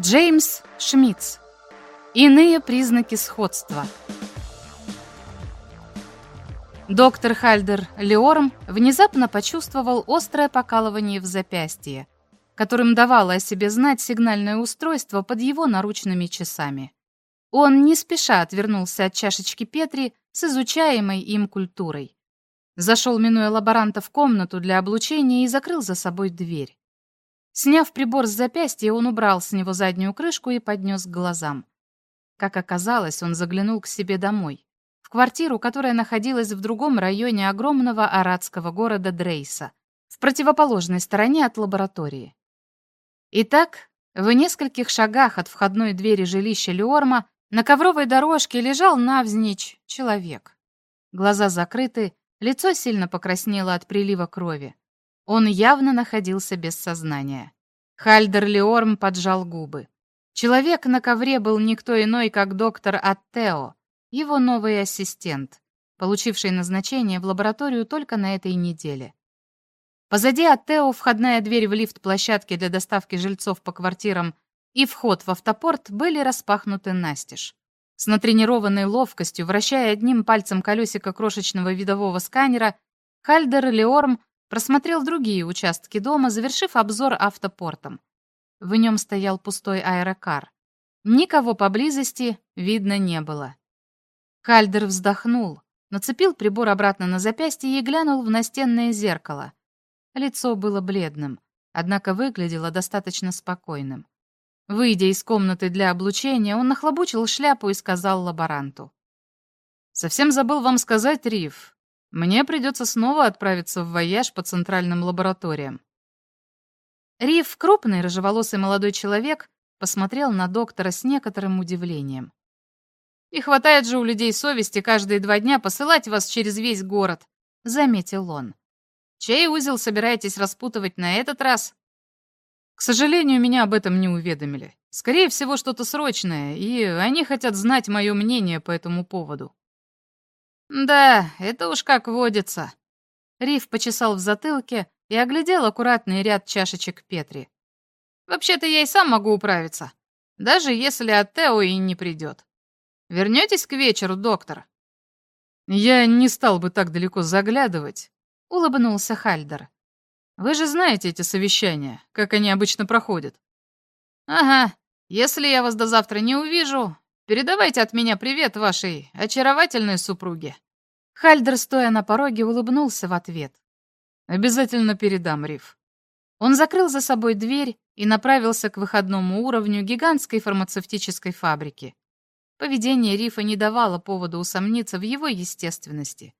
Джеймс Шмидц. Иные признаки сходства. Доктор Хальдер Леорм внезапно почувствовал острое покалывание в запястье, которым давало о себе знать сигнальное устройство под его наручными часами. Он не спеша отвернулся от чашечки Петри с изучаемой им культурой. Зашел, минуя лаборанта, в комнату для облучения и закрыл за собой дверь. Сняв прибор с запястья, он убрал с него заднюю крышку и поднес к глазам. Как оказалось, он заглянул к себе домой, в квартиру, которая находилась в другом районе огромного арадского города Дрейса, в противоположной стороне от лаборатории. Итак, в нескольких шагах от входной двери жилища Леорма на ковровой дорожке лежал навзничь человек. Глаза закрыты, лицо сильно покраснело от прилива крови. Он явно находился без сознания. Хальдер Леорм поджал губы. Человек на ковре был никто иной, как доктор Аттео, его новый ассистент, получивший назначение в лабораторию только на этой неделе. Позади Аттео входная дверь в лифт площадки для доставки жильцов по квартирам и вход в автопорт были распахнуты настежь. С натренированной ловкостью, вращая одним пальцем колесико крошечного видового сканера, Хальдер Леорм Просмотрел другие участки дома, завершив обзор автопортом. В нем стоял пустой аэрокар. Никого поблизости видно не было. Кальдер вздохнул, нацепил прибор обратно на запястье и глянул в настенное зеркало. Лицо было бледным, однако выглядело достаточно спокойным. Выйдя из комнаты для облучения, он нахлобучил шляпу и сказал лаборанту. «Совсем забыл вам сказать, Риф. Мне придется снова отправиться в вояж по центральным лабораториям. Риф, крупный рыжеволосый молодой человек, посмотрел на доктора с некоторым удивлением. «И хватает же у людей совести каждые два дня посылать вас через весь город», — заметил он. «Чей узел собираетесь распутывать на этот раз?» «К сожалению, меня об этом не уведомили. Скорее всего, что-то срочное, и они хотят знать мое мнение по этому поводу». «Да, это уж как водится». Риф почесал в затылке и оглядел аккуратный ряд чашечек Петри. «Вообще-то я и сам могу управиться, даже если от Тео и не придет. Вернетесь к вечеру, доктор?» «Я не стал бы так далеко заглядывать», — улыбнулся Хальдер. «Вы же знаете эти совещания, как они обычно проходят». «Ага, если я вас до завтра не увижу, Передавайте от меня привет вашей очаровательной супруге». Хальдер, стоя на пороге, улыбнулся в ответ. «Обязательно передам, Риф». Он закрыл за собой дверь и направился к выходному уровню гигантской фармацевтической фабрики. Поведение Рифа не давало повода усомниться в его естественности.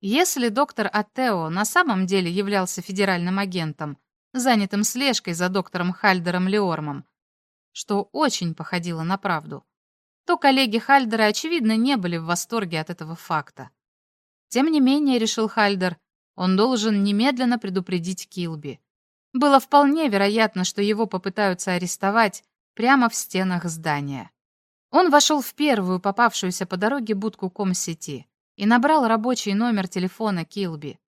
Если доктор Аттео на самом деле являлся федеральным агентом, занятым слежкой за доктором Хальдером Леормом, что очень походило на правду, то коллеги Хальдера, очевидно, не были в восторге от этого факта. Тем не менее, решил Хальдер, он должен немедленно предупредить Килби. Было вполне вероятно, что его попытаются арестовать прямо в стенах здания. Он вошел в первую попавшуюся по дороге будку Комсети и набрал рабочий номер телефона Килби.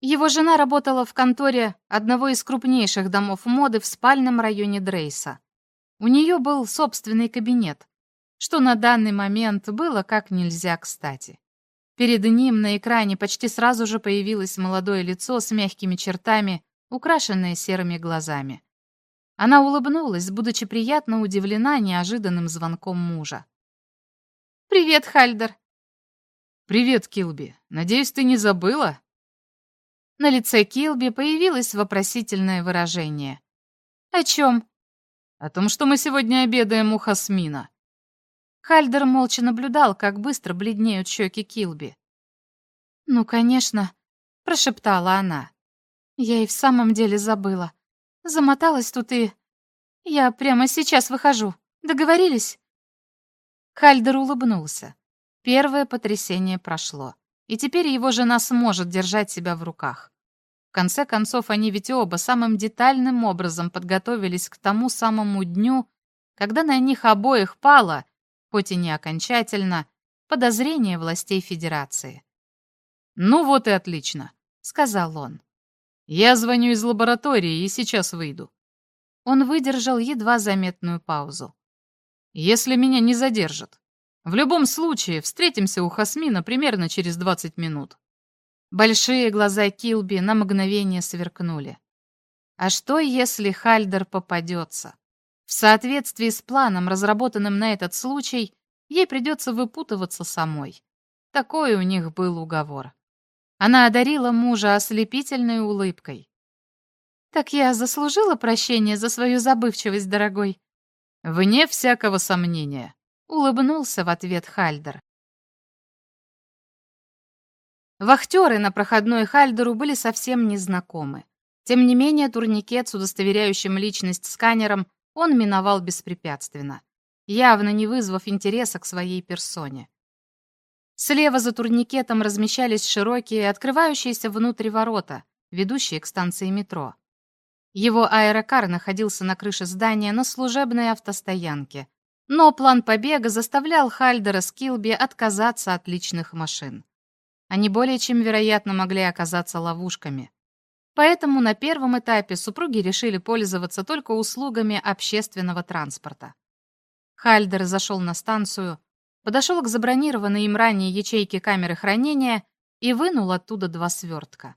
Его жена работала в конторе одного из крупнейших домов моды в спальном районе Дрейса. У нее был собственный кабинет, что на данный момент было как нельзя кстати. Перед ним на экране почти сразу же появилось молодое лицо с мягкими чертами, украшенное серыми глазами. Она улыбнулась, будучи приятно удивлена неожиданным звонком мужа. «Привет, Хальдер!» «Привет, Килби. Надеюсь, ты не забыла?» На лице Килби появилось вопросительное выражение. «О чем?» «О том, что мы сегодня обедаем у Хасмина. Хальдер молча наблюдал, как быстро бледнеют щеки Килби. «Ну, конечно», — прошептала она. «Я и в самом деле забыла. Замоталась тут и... Я прямо сейчас выхожу. Договорились?» Хальдер улыбнулся. Первое потрясение прошло, и теперь его жена сможет держать себя в руках. В конце концов, они ведь оба самым детальным образом подготовились к тому самому дню, когда на них обоих пала хоть и не окончательно, подозрение властей Федерации. «Ну вот и отлично», — сказал он. «Я звоню из лаборатории и сейчас выйду». он выдержал едва заметную паузу. «Если меня не задержат. В любом случае, встретимся у Хасмина примерно через 20 минут». Большие глаза Килби на мгновение сверкнули. А что, если Хальдер попадется? В соответствии с планом, разработанным на этот случай, ей придется выпутываться самой. Такой у них был уговор. Она одарила мужа ослепительной улыбкой. «Так я заслужила прощения за свою забывчивость, дорогой?» «Вне всякого сомнения», — улыбнулся в ответ Хальдер. Вахтеры на проходной Хальдеру были совсем незнакомы. Тем не менее, турникет с удостоверяющим личность сканером он миновал беспрепятственно, явно не вызвав интереса к своей персоне. Слева за турникетом размещались широкие, открывающиеся внутрь ворота, ведущие к станции метро. Его аэрокар находился на крыше здания на служебной автостоянке, но план побега заставлял Хальдера с Килби отказаться от личных машин. Они более чем вероятно могли оказаться ловушками. Поэтому на первом этапе супруги решили пользоваться только услугами общественного транспорта. Хальдер зашел на станцию, подошел к забронированной им ранее ячейке камеры хранения и вынул оттуда два свертка.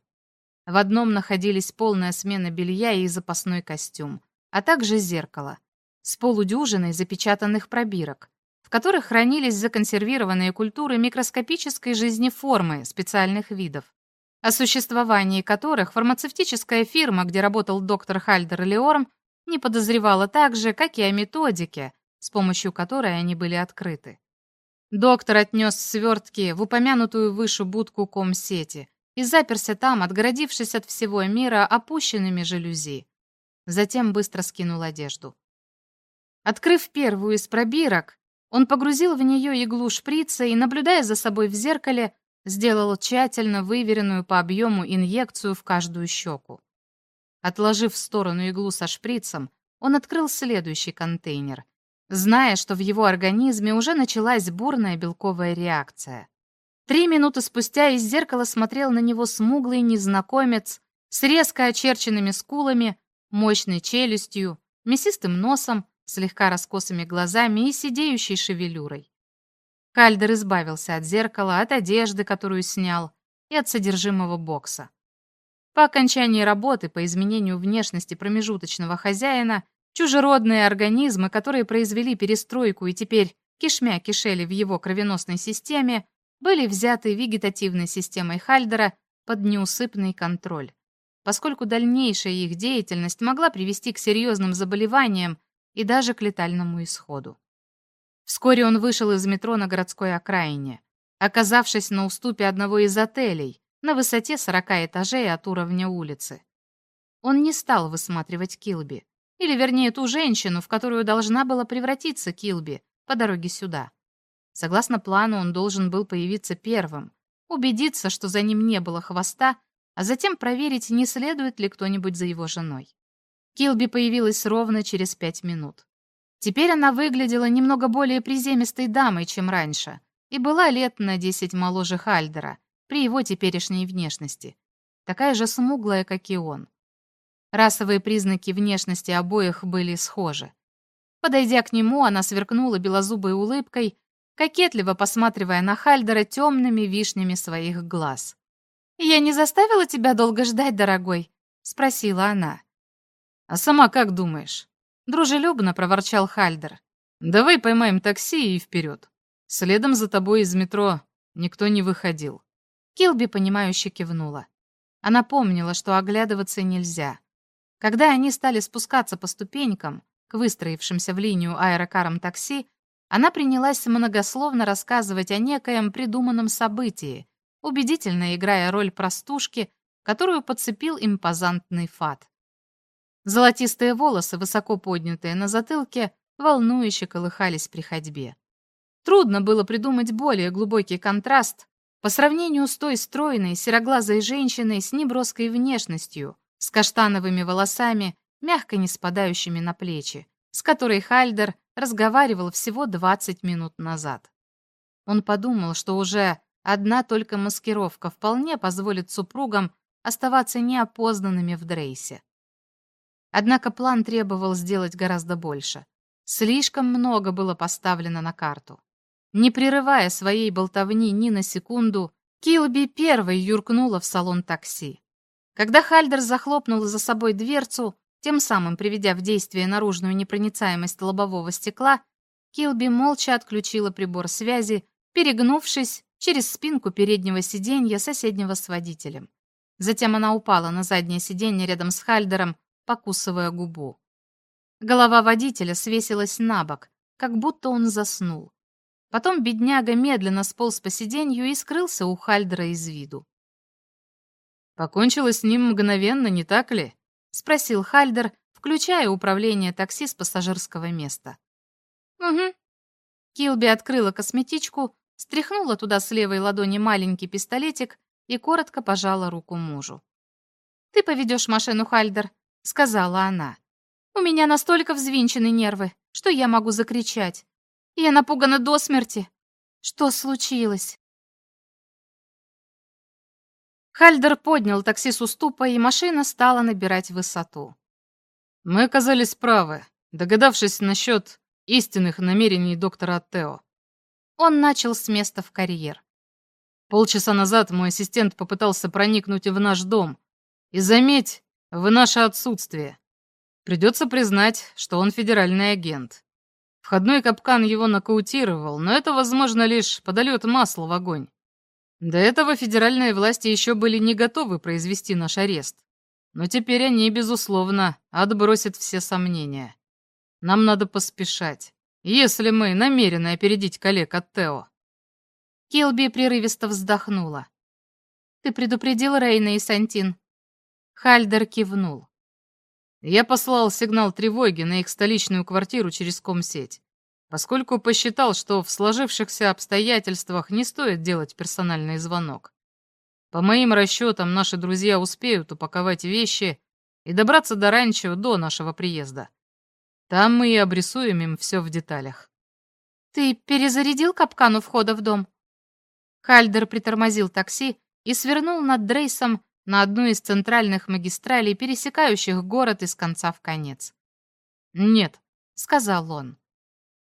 В одном находились полная смена белья и запасной костюм, а также зеркало с полудюжиной запечатанных пробирок, в которых хранились законсервированные культуры микроскопической жизни формы специальных видов, о существовании которых фармацевтическая фирма, где работал доктор Хальдер Леорм, не подозревала так же, как и о методике, с помощью которой они были открыты. Доктор отнес свертки в упомянутую выше будку комсети и заперся там, отгородившись от всего мира опущенными жалюзи. Затем быстро скинул одежду. Открыв первую из пробирок, он погрузил в нее иглу шприца и, наблюдая за собой в зеркале, сделал тщательно выверенную по объему инъекцию в каждую щеку. Отложив в сторону иглу со шприцем, он открыл следующий контейнер, зная, что в его организме уже началась бурная белковая реакция. Три минуты спустя из зеркала смотрел на него смуглый незнакомец с резко очерченными скулами, мощной челюстью, мясистым носом, слегка раскосыми глазами и сидеющей шевелюрой. Кальдер избавился от зеркала, от одежды, которую снял, и от содержимого бокса. По окончании работы по изменению внешности промежуточного хозяина, чужеродные организмы, которые произвели перестройку и теперь кишмя кишели в его кровеносной системе, были взяты вегетативной системой Хальдера под неусыпный контроль, поскольку дальнейшая их деятельность могла привести к серьезным заболеваниям и даже к летальному исходу. Вскоре он вышел из метро на городской окраине, оказавшись на уступе одного из отелей на высоте 40 этажей от уровня улицы. Он не стал высматривать Килби, или вернее ту женщину, в которую должна была превратиться Килби по дороге сюда. Согласно плану, он должен был появиться первым, убедиться, что за ним не было хвоста, а затем проверить, не следует ли кто-нибудь за его женой. Килби появилась ровно через пять минут. Теперь она выглядела немного более приземистой дамой, чем раньше, и была лет на десять моложе Хальдера при его теперешней внешности. Такая же смуглая, как и он. Расовые признаки внешности обоих были схожи. Подойдя к нему, она сверкнула белозубой улыбкой, кокетливо посматривая на Хальдера темными вишнями своих глаз. «Я не заставила тебя долго ждать, дорогой?» — спросила она. «А сама как думаешь?» Дружелюбно проворчал Хальдер. «Давай поймаем такси и вперед. Следом за тобой из метро никто не выходил». Килби, понимающе кивнула. Она помнила, что оглядываться нельзя. Когда они стали спускаться по ступенькам к выстроившимся в линию аэрокарам такси, она принялась многословно рассказывать о некоем придуманном событии, убедительно играя роль простушки, которую подцепил импозантный фат. Золотистые волосы, высоко поднятые на затылке, волнующе колыхались при ходьбе. Трудно было придумать более глубокий контраст по сравнению с той стройной, сероглазой женщиной с неброской внешностью, с каштановыми волосами, мягко не спадающими на плечи, с которой Хальдер разговаривал всего 20 минут назад. Он подумал, что уже одна только маскировка вполне позволит супругам оставаться неопознанными в Дрейсе. Однако план требовал сделать гораздо больше. Слишком много было поставлено на карту. Не прерывая своей болтовни ни на секунду, Килби первой юркнула в салон такси. Когда Хальдер захлопнул за собой дверцу, тем самым приведя в действие наружную непроницаемость лобового стекла, Килби молча отключила прибор связи, перегнувшись через спинку переднего сиденья соседнего с водителем. Затем она упала на заднее сиденье рядом с Хальдером, покусывая губу. Голова водителя свесилась на бок, как будто он заснул. Потом бедняга медленно сполз по сиденью и скрылся у Хальдера из виду. «Покончила с ним мгновенно, не так ли?» — спросил Хальдер, включая управление такси с пассажирского места. «Угу». Килби открыла косметичку, стряхнула туда с левой ладони маленький пистолетик и коротко пожала руку мужу. «Ты поведешь машину, Хальдер», — сказала она. «У меня настолько взвинчены нервы, что я могу закричать. Я напугана до смерти. Что случилось?» Хальдер поднял такси с уступа, и машина стала набирать высоту. Мы оказались правы, догадавшись насчет истинных намерений доктора Тео. Он начал с места в карьер. Полчаса назад мой ассистент попытался проникнуть в наш дом. И заметь, в наше отсутствие. Придется признать, что он федеральный агент. Входной капкан его нокаутировал, но это, возможно, лишь подольет масло в огонь. До этого федеральные власти еще были не готовы произвести наш арест. Но теперь они, безусловно, отбросят все сомнения. Нам надо поспешать, если мы намерены опередить коллег от Тео. Килби прерывисто вздохнула. «Ты предупредил Рейна и Сантин?» Хальдер кивнул. Я послал сигнал тревоги на их столичную квартиру через комсеть поскольку посчитал, что в сложившихся обстоятельствах не стоит делать персональный звонок. По моим расчетам, наши друзья успеют упаковать вещи и добраться до ранчо до нашего приезда. Там мы и обрисуем им все в деталях. «Ты перезарядил капкан у входа в дом?» Хальдер притормозил такси и свернул над Дрейсом на одну из центральных магистралей, пересекающих город из конца в конец. «Нет», — сказал он.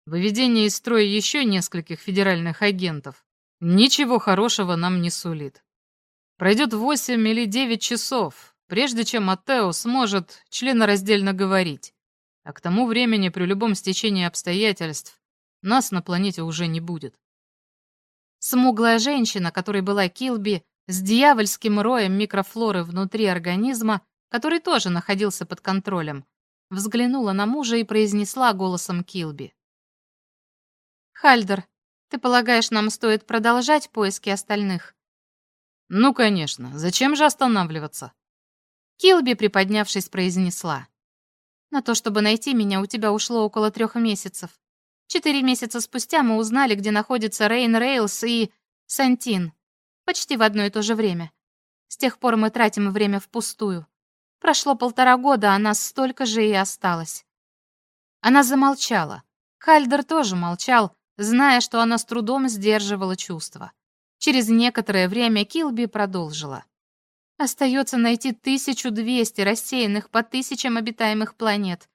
Выведение из строя еще нескольких федеральных агентов ничего хорошего нам не сулит. Пройдет восемь или девять часов, прежде чем Аттео сможет членораздельно говорить, а к тому времени при любом стечении обстоятельств нас на планете уже не будет. Смуглая женщина, которой была Килби, с дьявольским роем микрофлоры внутри организма, который тоже находился под контролем, взглянула на мужа и произнесла голосом Килби. Хальдер, ты полагаешь, нам стоит продолжать поиски остальных? Ну, конечно. Зачем же останавливаться? Килби, приподнявшись, произнесла. На то, чтобы найти меня, у тебя ушло около трех месяцев. Четыре месяца спустя мы узнали, где находится Рейн Рейлс и Сантин. Почти в одно и то же время. С тех пор мы тратим время впустую. Прошло полтора года, а нас столько же и осталось. Она замолчала. Хальдер тоже молчал, зная, что она с трудом сдерживала чувства. Через некоторое время Килби продолжила. Остается найти 1200 рассеянных по тысячам обитаемых планет.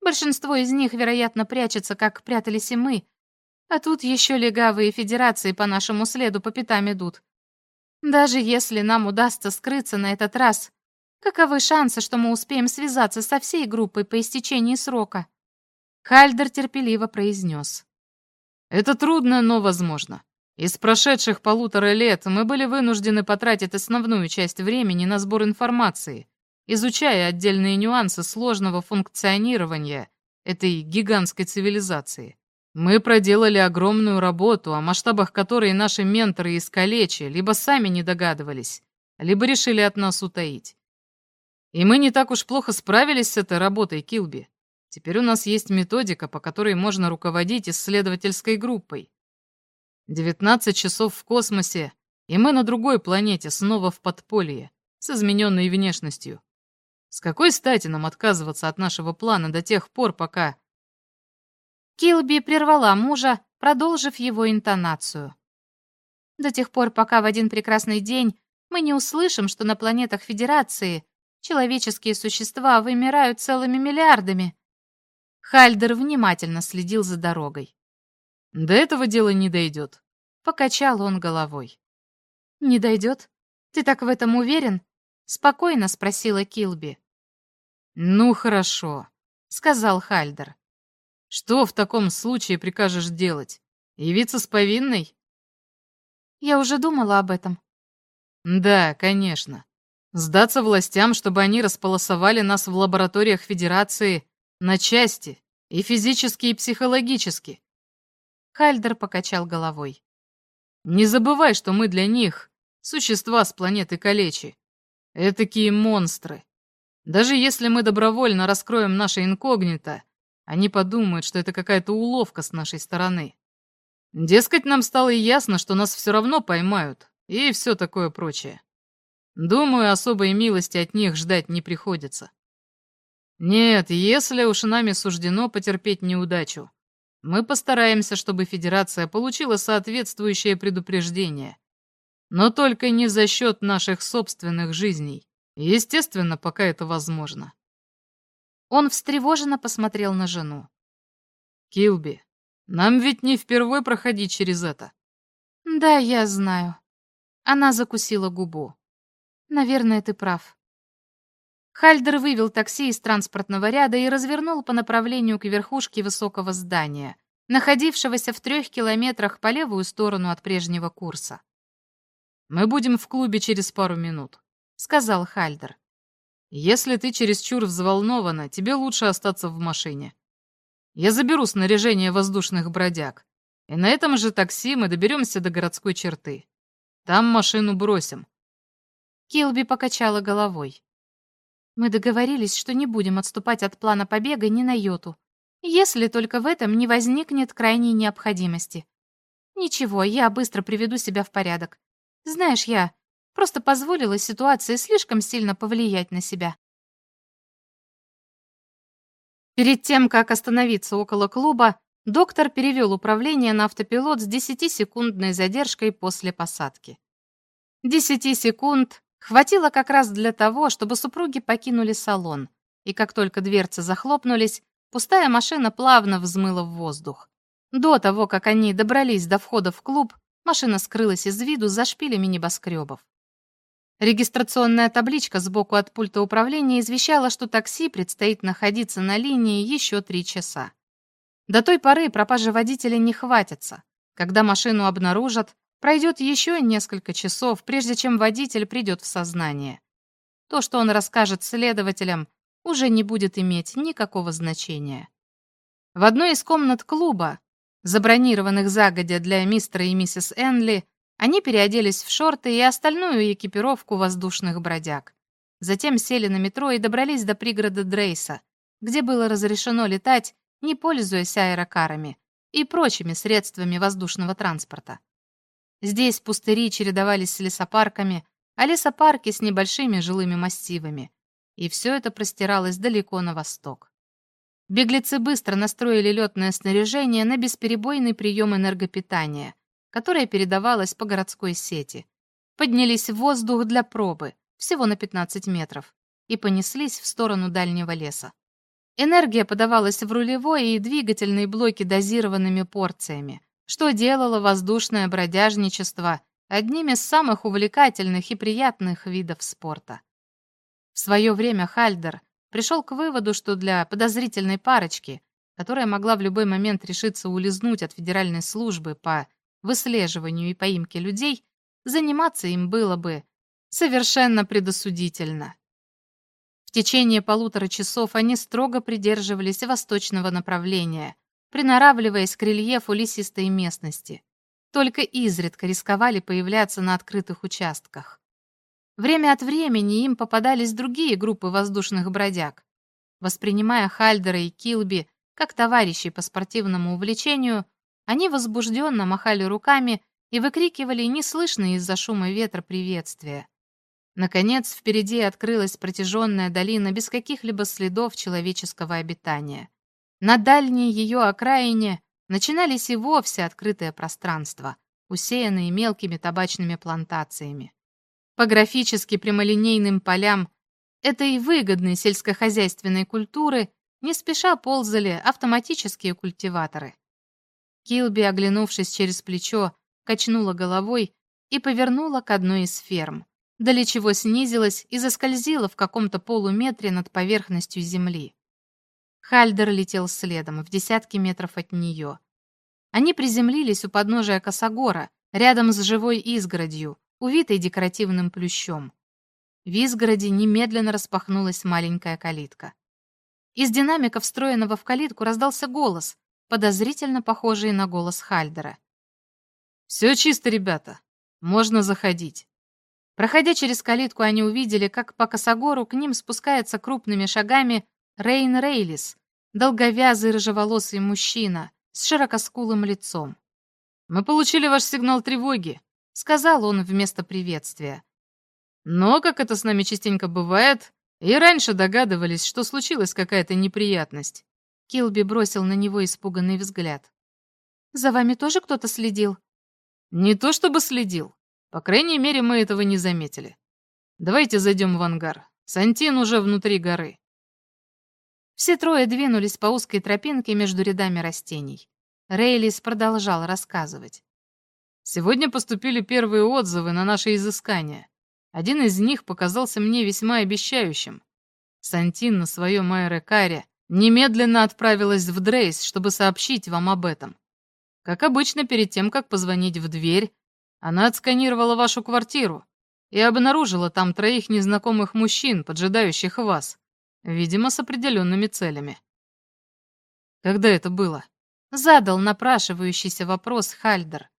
Большинство из них, вероятно, прячется, как прятались и мы. А тут еще легавые федерации по нашему следу по пятам идут. Даже если нам удастся скрыться на этот раз, каковы шансы, что мы успеем связаться со всей группой по истечении срока? Хальдер терпеливо произнес. Это трудно, но возможно. Из прошедших полутора лет мы были вынуждены потратить основную часть времени на сбор информации, изучая отдельные нюансы сложного функционирования этой гигантской цивилизации. Мы проделали огромную работу, о масштабах которой наши менторы из Калечи либо сами не догадывались, либо решили от нас утаить. И мы не так уж плохо справились с этой работой, Килби. Теперь у нас есть методика, по которой можно руководить исследовательской группой. 19 часов в космосе, и мы на другой планете, снова в подполье, с измененной внешностью. С какой стати нам отказываться от нашего плана до тех пор, пока... Килби прервала мужа, продолжив его интонацию. До тех пор, пока в один прекрасный день мы не услышим, что на планетах Федерации Человеческие существа вымирают целыми миллиардами. Хальдер внимательно следил за дорогой. До этого дела не дойдет. Покачал он головой. Не дойдет? Ты так в этом уверен? Спокойно спросила Килби. Ну хорошо, сказал Хальдер. Что в таком случае прикажешь делать? Явиться с повинной? Я уже думала об этом. Да, конечно. Сдаться властям, чтобы они располосовали нас в лабораториях Федерации на части, и физически, и психологически. Хальдер покачал головой. Не забывай, что мы для них существа с планеты Калечи. Этакие монстры. Даже если мы добровольно раскроем наше инкогнито, они подумают, что это какая-то уловка с нашей стороны. Дескать, нам стало ясно, что нас все равно поймают, и все такое прочее. Думаю, особой милости от них ждать не приходится. Нет, если уж нами суждено потерпеть неудачу, мы постараемся, чтобы Федерация получила соответствующее предупреждение. Но только не за счет наших собственных жизней. Естественно, пока это возможно. Он встревоженно посмотрел на жену. Килби, нам ведь не впервые проходить через это. Да, я знаю. Она закусила губу. Наверное, ты прав. Хальдер вывел такси из транспортного ряда и развернул по направлению к верхушке высокого здания, находившегося в трех километрах по левую сторону от прежнего курса. «Мы будем в клубе через пару минут», — сказал Хальдер. «Если ты чересчур взволнована, тебе лучше остаться в машине. Я заберу снаряжение воздушных бродяг, и на этом же такси мы доберемся до городской черты. Там машину бросим, Килби покачала головой. Мы договорились, что не будем отступать от плана побега ни на йоту, если только в этом не возникнет крайней необходимости. Ничего, я быстро приведу себя в порядок. Знаешь, я просто позволила ситуации слишком сильно повлиять на себя. Перед тем, как остановиться около клуба, доктор перевел управление на автопилот с 10-секундной задержкой после посадки. 10 секунд Хватило как раз для того, чтобы супруги покинули салон, и как только дверцы захлопнулись, пустая машина плавно взмыла в воздух. До того, как они добрались до входа в клуб, машина скрылась из виду за шпилями небоскребов. Регистрационная табличка сбоку от пульта управления извещала, что такси предстоит находиться на линии еще три часа. До той поры пропажи водителя не хватится. Когда машину обнаружат, Пройдет еще несколько часов, прежде чем водитель придет в сознание. То, что он расскажет следователям, уже не будет иметь никакого значения. В одной из комнат клуба, забронированных загодя для мистера и миссис Энли, они переоделись в шорты и остальную экипировку воздушных бродяг. Затем сели на метро и добрались до пригорода Дрейса, где было разрешено летать, не пользуясь аэрокарами и прочими средствами воздушного транспорта. Здесь пустыри чередовались с лесопарками, а лесопарки с небольшими жилыми массивами. И все это простиралось далеко на восток. Беглецы быстро настроили летное снаряжение на бесперебойный прием энергопитания, которое передавалось по городской сети. Поднялись в воздух для пробы, всего на 15 метров, и понеслись в сторону дальнего леса. Энергия подавалась в рулевой и двигательные блоки дозированными порциями, что делало воздушное бродяжничество одним из самых увлекательных и приятных видов спорта. В свое время Хальдер пришел к выводу, что для подозрительной парочки, которая могла в любой момент решиться улизнуть от федеральной службы по выслеживанию и поимке людей, заниматься им было бы совершенно предосудительно. В течение полутора часов они строго придерживались восточного направления – приноравливаясь к рельефу лесистой местности. Только изредка рисковали появляться на открытых участках. Время от времени им попадались другие группы воздушных бродяг. Воспринимая Хальдера и Килби как товарищей по спортивному увлечению, они возбужденно махали руками и выкрикивали неслышные из-за шума ветра приветствия. Наконец, впереди открылась протяженная долина без каких-либо следов человеческого обитания. На дальней ее окраине начинались и вовсе открытые пространства, усеянные мелкими табачными плантациями. По графически прямолинейным полям этой выгодной сельскохозяйственной культуры не спеша ползали автоматические культиваторы. Килби, оглянувшись через плечо, качнула головой и повернула к одной из ферм, для чего снизилась и заскользила в каком-то полуметре над поверхностью земли. Хальдер летел следом, в десятки метров от нее. Они приземлились у подножия косогора, рядом с живой изгородью, увитой декоративным плющом. В изгороди немедленно распахнулась маленькая калитка. Из динамика, встроенного в калитку, раздался голос, подозрительно похожий на голос Хальдера. «Все чисто, ребята. Можно заходить». Проходя через калитку, они увидели, как по косогору к ним спускается крупными шагами Рейн Рейлис, долговязый рыжеволосый мужчина с широкоскулым лицом. «Мы получили ваш сигнал тревоги», — сказал он вместо приветствия. «Но, как это с нами частенько бывает, и раньше догадывались, что случилась какая-то неприятность». Килби бросил на него испуганный взгляд. «За вами тоже кто-то следил?» «Не то чтобы следил. По крайней мере, мы этого не заметили. Давайте зайдем в ангар. Сантин уже внутри горы». Все трое двинулись по узкой тропинке между рядами растений. Рейлис продолжал рассказывать. «Сегодня поступили первые отзывы на наши изыскания. Один из них показался мне весьма обещающим. Сантин на своем аэрокаре немедленно отправилась в Дрейс, чтобы сообщить вам об этом. Как обычно, перед тем, как позвонить в дверь, она отсканировала вашу квартиру и обнаружила там троих незнакомых мужчин, поджидающих вас. Видимо, с определенными целями. Когда это было? Задал напрашивающийся вопрос Хальдер.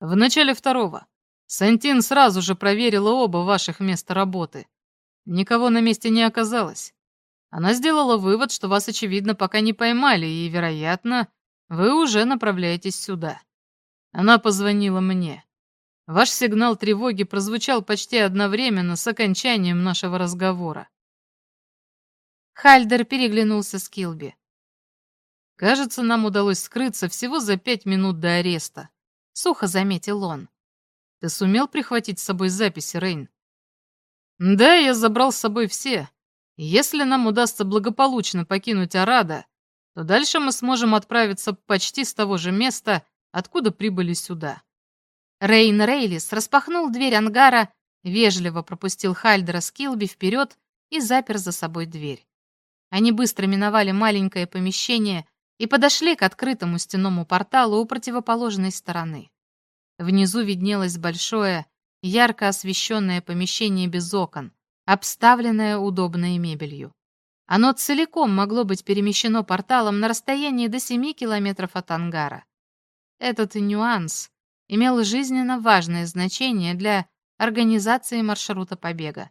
В начале второго. Сантин сразу же проверила оба ваших места работы. Никого на месте не оказалось. Она сделала вывод, что вас, очевидно, пока не поймали, и, вероятно, вы уже направляетесь сюда. Она позвонила мне. Ваш сигнал тревоги прозвучал почти одновременно с окончанием нашего разговора. Хальдер переглянулся с Килби. «Кажется, нам удалось скрыться всего за пять минут до ареста», — сухо заметил он. «Ты сумел прихватить с собой записи, Рейн?» «Да, я забрал с собой все. Если нам удастся благополучно покинуть Арада, то дальше мы сможем отправиться почти с того же места, откуда прибыли сюда». Рейн Рейлис распахнул дверь ангара, вежливо пропустил Хальдера с Килби вперед и запер за собой дверь. Они быстро миновали маленькое помещение и подошли к открытому стенному порталу у противоположной стороны. Внизу виднелось большое, ярко освещенное помещение без окон, обставленное удобной мебелью. Оно целиком могло быть перемещено порталом на расстоянии до 7 километров от ангара. Этот нюанс имел жизненно важное значение для организации маршрута побега.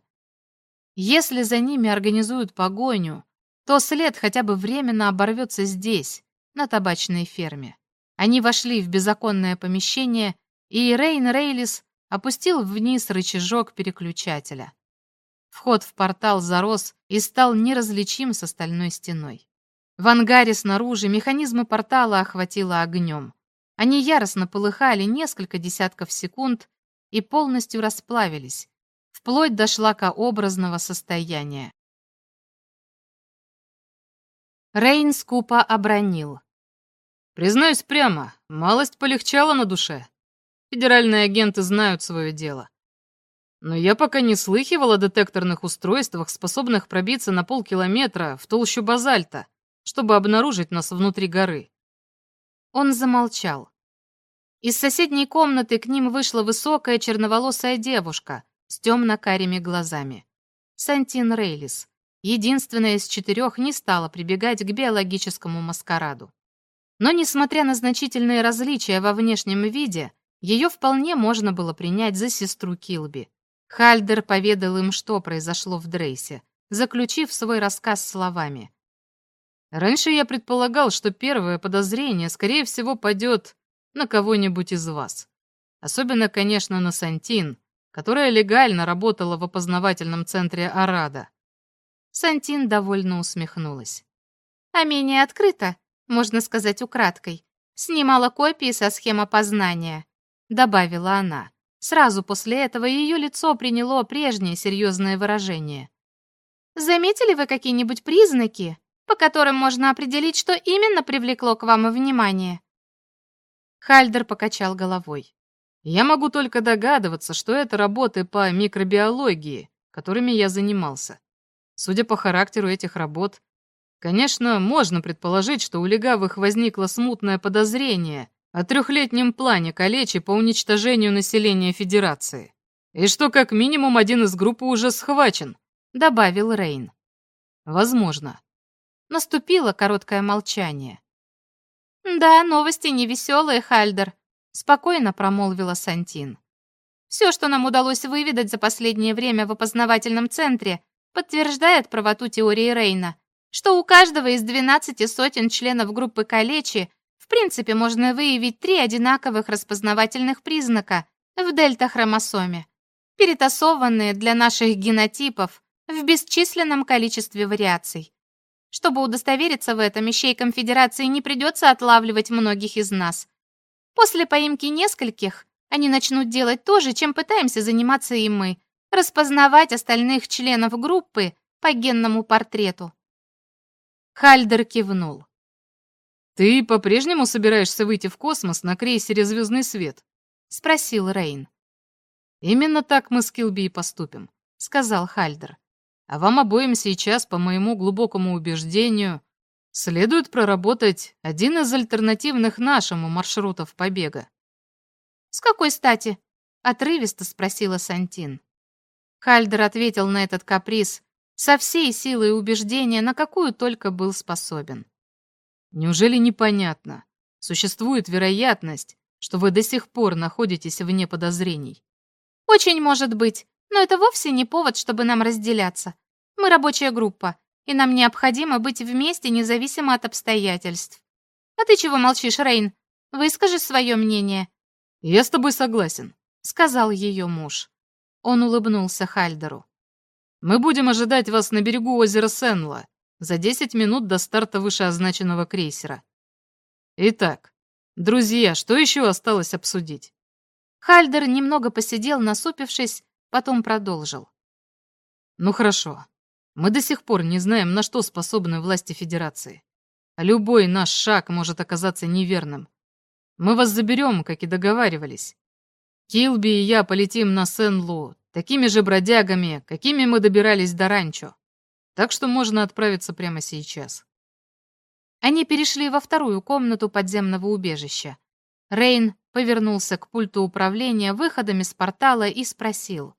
Если за ними организуют погоню, то след хотя бы временно оборвется здесь, на табачной ферме. Они вошли в беззаконное помещение, и Рейн Рейлис опустил вниз рычажок переключателя. Вход в портал зарос и стал неразличим с остальной стеной. В ангаре снаружи механизмы портала охватило огнем. Они яростно полыхали несколько десятков секунд и полностью расплавились, вплоть до шлакообразного состояния. Рейн скупо обронил. «Признаюсь прямо, малость полегчала на душе. Федеральные агенты знают свое дело. Но я пока не слыхивал о детекторных устройствах, способных пробиться на полкилометра в толщу базальта, чтобы обнаружить нас внутри горы». Он замолчал. Из соседней комнаты к ним вышла высокая черноволосая девушка с темно-карими глазами. Сантин Рейлис единственная из четырех не стала прибегать к биологическому маскараду. Но, несмотря на значительные различия во внешнем виде, ее вполне можно было принять за сестру Килби. Хальдер поведал им, что произошло в Дрейсе, заключив свой рассказ словами. «Раньше я предполагал, что первое подозрение, скорее всего, падет на кого-нибудь из вас. Особенно, конечно, на Сантин, которая легально работала в опознавательном центре Арада. Сантин довольно усмехнулась. А менее открыто, можно сказать украдкой, снимала копии со схем опознания, добавила она. Сразу после этого ее лицо приняло прежнее серьезное выражение. Заметили вы какие-нибудь признаки, по которым можно определить, что именно привлекло к вам внимание?» Хальдер покачал головой. «Я могу только догадываться, что это работы по микробиологии, которыми я занимался. Судя по характеру этих работ, конечно, можно предположить, что у легавых возникло смутное подозрение о трехлетнем плане Калечи по уничтожению населения Федерации. И что как минимум один из группы уже схвачен, добавил Рейн. Возможно. Наступило короткое молчание. «Да, новости невеселые, Хальдер», — спокойно промолвила Сантин. «Все, что нам удалось выведать за последнее время в опознавательном центре, подтверждает правоту теории Рейна, что у каждого из 12 сотен членов группы Калечи в принципе можно выявить три одинаковых распознавательных признака в дельта-хромосоме, перетасованные для наших генотипов в бесчисленном количестве вариаций. Чтобы удостовериться в этом, ищей конфедерации не придется отлавливать многих из нас. После поимки нескольких они начнут делать то же, чем пытаемся заниматься и мы, распознавать остальных членов группы по генному портрету. Хальдер кивнул. «Ты по-прежнему собираешься выйти в космос на крейсере «Звездный свет»?» — спросил Рейн. «Именно так мы с Килби и поступим», — сказал Хальдер. А вам обоим сейчас, по моему глубокому убеждению, следует проработать один из альтернативных нашему маршрутов побега. «С какой стати?» — отрывисто спросила Сантин. Хальдер ответил на этот каприз со всей силой убеждения, на какую только был способен. «Неужели непонятно? Существует вероятность, что вы до сих пор находитесь вне подозрений?» «Очень может быть. Но это вовсе не повод, чтобы нам разделяться. Мы рабочая группа, и нам необходимо быть вместе независимо от обстоятельств. А ты чего молчишь, Рейн? Выскажи свое мнение. Я с тобой согласен, сказал ее муж. Он улыбнулся Хальдеру. Мы будем ожидать вас на берегу озера Сенла за 10 минут до старта вышеозначенного крейсера. Итак, друзья, что еще осталось обсудить? Хальдер немного посидел, насупившись, Потом продолжил. «Ну хорошо. Мы до сих пор не знаем, на что способны власти Федерации. Любой наш шаг может оказаться неверным. Мы вас заберем, как и договаривались. Килби и я полетим на Сен-Лу, такими же бродягами, какими мы добирались до ранчо. Так что можно отправиться прямо сейчас». Они перешли во вторую комнату подземного убежища. Рейн повернулся к пульту управления выходами с портала и спросил.